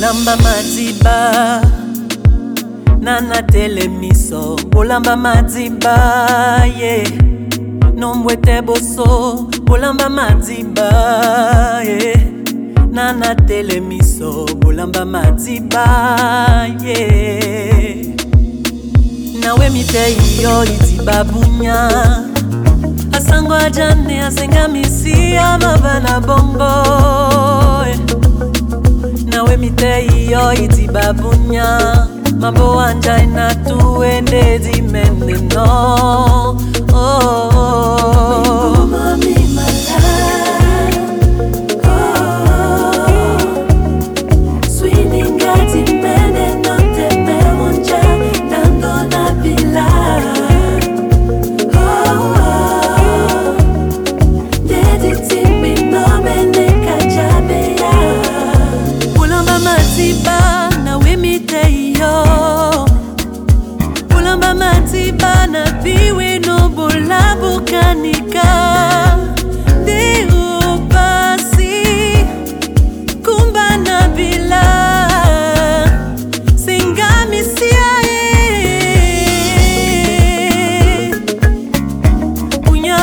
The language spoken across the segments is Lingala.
kolamba madiba nana telemiso kolamba madiba ye yeah. nombwete boso kolamba madiba ye yeah. nana telemiso kolamba madiba ye yeah. nawe mitei yo idiba bunya asango ajane asengamisia mava na bongo Mite iyo iti babunya Mabo anjay na tu e nezi mene no Oh oh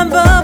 number